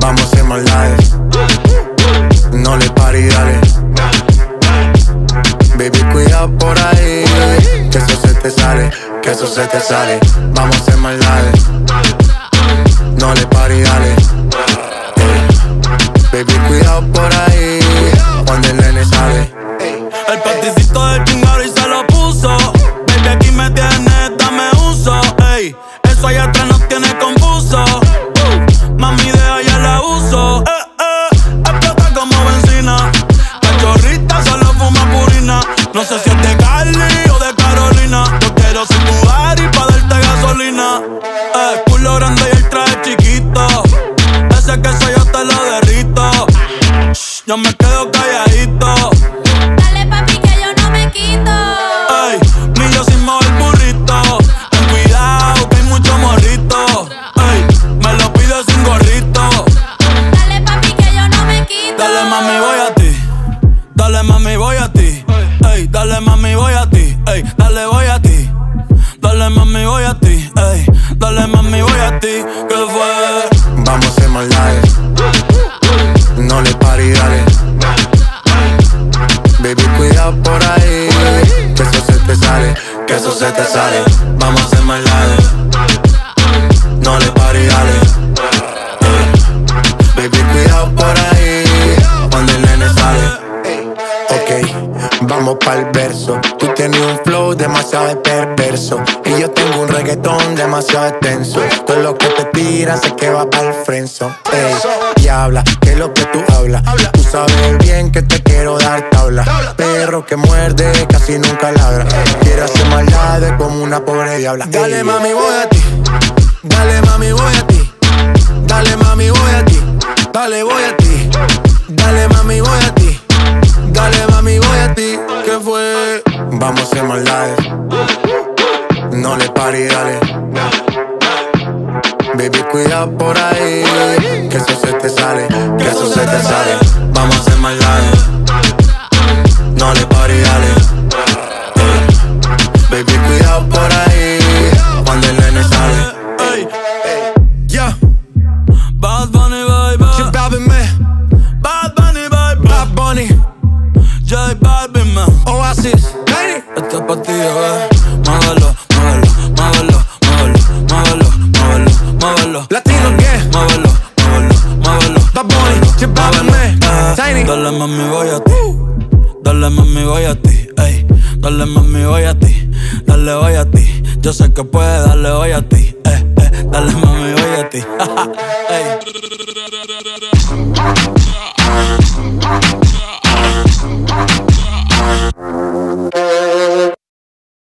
Vamos a hacer maldades. No le pare y dale. Baby, cuida por ahí. Que eso se te sale, que eso se te sale. Vamos a hacer maldades. No le pare y dale. Baby, cuidado yo me quedo calladito. Cuidado por ahí. Que eso se te sale, que eso se te sale. Vamos a hacer maldades. No le pare y dale. Baby, cuidado por ahí. Cuando el nene sale. Ok, vamos pa'l verso. Tú tienes un flow demasiado de perverso. Y yo tengo un reggaetón demasiado extenso. Todo lo que te tiras sé que va pa'l frenzo. Ey, y habla, que lo que tú Tú sabes bien que te quiero dar tabla. Perro que muerde, casi nunca ladra. Quiero hacer maldades como una pobre diabla. Dale mami, voy a ti. Dale mami, voy a ti. Dale mami, voy a ti. Dale, voy a ti. Dale mami, voy a ti. Dale mami, voy a ti. ¿Qué fue? Vamos a hacer maldades. No le pare y dale. Baby, cuida por ahí. Que eso se te sale, que eso se te sale. Vamos a hacer maldades. No le pare y dale. Baby, cuidado por ahí. Cuando el nene sale. Ey, yeah. Bad Bunny, baby. Balvin, man. Bad Bunny, baby. Bad Bunny. J Balvin, man. Oasis. Hey. Este es pa' ti, eh. Muévelo, muévelo, muévelo, muévelo, muévelo, muévelo, muévelo. Latino, ¿qué? Bad Man. Eh, Tiny. Dale mami, voy a ti. Dale mami, voy a ti. Ey, dale mami, voy a ti. Dale, voy a ti. Yo sé que puedes, dale, voy a ti.